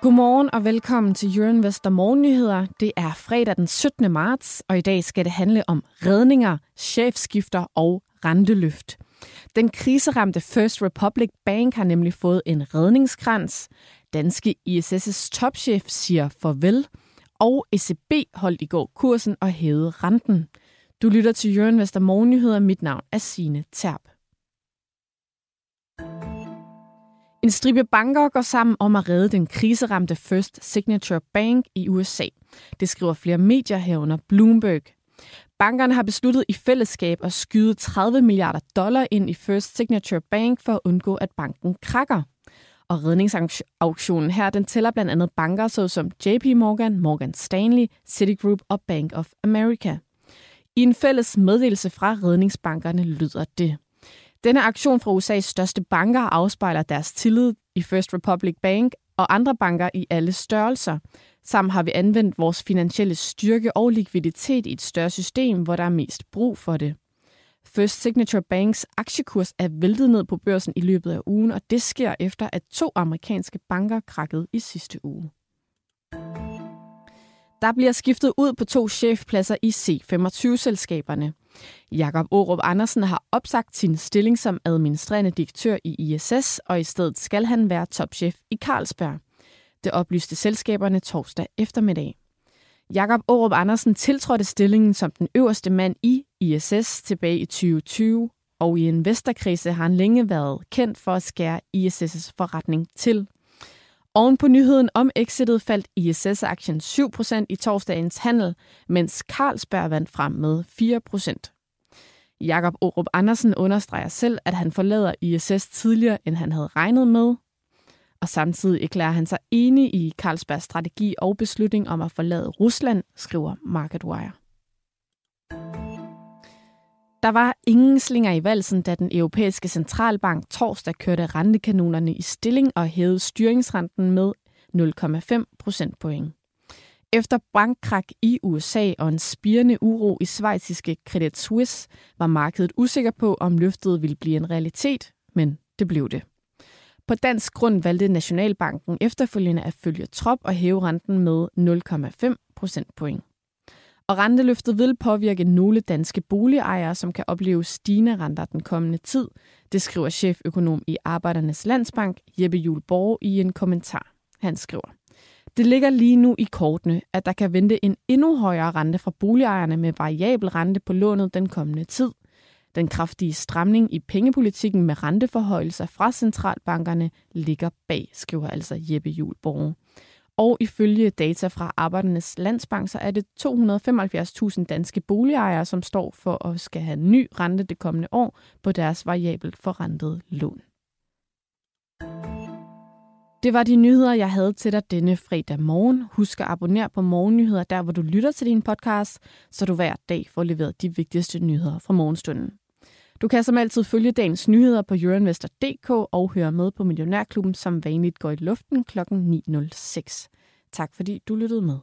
Godmorgen og velkommen til Jørgen Vester Morgennyheder. Det er fredag den 17. marts, og i dag skal det handle om redninger, chefskifter og renteløft. Den kriseramte First Republic Bank har nemlig fået en redningskrans. Danske ISS' topchef siger farvel, og ECB holdt i går kursen og hævede renten. Du lytter til Jørgen Vester Morgennyheder. Mit navn er Signe Terp. En stribe banker går sammen om at redde den kriseramte First Signature Bank i USA. Det skriver flere medier herunder Bloomberg. Bankerne har besluttet i fællesskab at skyde 30 milliarder dollar ind i First Signature Bank for at undgå, at banken krakker. Og redningsauktionen her, den tæller blandt andet banker såsom JP Morgan, Morgan Stanley, Citigroup og Bank of America. I en fælles meddelelse fra redningsbankerne lyder det. Denne aktion fra USA's største banker afspejler deres tillid i First Republic Bank og andre banker i alle størrelser. Sammen har vi anvendt vores finansielle styrke og likviditet i et større system, hvor der er mest brug for det. First Signature Banks aktiekurs er væltet ned på børsen i løbet af ugen, og det sker efter, at to amerikanske banker krakkede i sidste uge. Der bliver skiftet ud på to chefpladser i C25-selskaberne. Jakob Orup Andersen har opsagt sin stilling som administrerende direktør i ISS, og i stedet skal han være topchef i Carlsberg. Det oplyste selskaberne torsdag eftermiddag. Jakob Orup Andersen tiltrådte stillingen som den øverste mand i ISS tilbage i 2020, og i investorkrise har han længe været kendt for at skære ISS' forretning til. Oven på nyheden om exitet faldt ISS-aktien 7% i torsdagens handel, mens Carlsberg vandt frem med 4%. Jakob Orup Andersen understreger selv, at han forlader ISS tidligere, end han havde regnet med. Og samtidig erklærer han sig enig i Carlsbergs strategi og beslutning om at forlade Rusland, skriver MarketWire. Der var ingen slinger i valsen, da den europæiske centralbank torsdag kørte rentekanonerne i stilling og hævede styringsrenten med 0,5 procentpoint. Efter bankkrak i USA og en spirende uro i svejsiske Credit Suisse, var markedet usikker på, om løftet ville blive en realitet, men det blev det. På dansk grund valgte Nationalbanken efterfølgende at følge trop og hæve renten med 0,5 procentpoint. Og renteløftet vil påvirke nogle danske boligejere, som kan opleve stigende renter den kommende tid. Det skriver cheføkonom i Arbejdernes Landsbank, Jeppe Juhl Borg, i en kommentar. Han skriver, det ligger lige nu i kortene, at der kan vente en endnu højere rente fra boligejerne med variabel rente på lånet den kommende tid. Den kraftige stramning i pengepolitikken med renteforhøjelser fra centralbankerne ligger bag, skriver altså Jeppe Juhl Borg. Og ifølge data fra Arbejdernes Landsbank, så er det 275.000 danske boligejere, som står for at skal have ny rente det kommende år på deres variabelt forrentede lån. Det var de nyheder, jeg havde til dig denne fredag morgen. Husk at abonnere på Morgennyheder, der hvor du lytter til din podcast, så du hver dag får leveret de vigtigste nyheder fra morgenstunden. Du kan som altid følge dagens nyheder på euroinvestor.dk og høre med på Millionærklubben, som vanligt går i luften kl. 9.06. Tak fordi du lyttede med.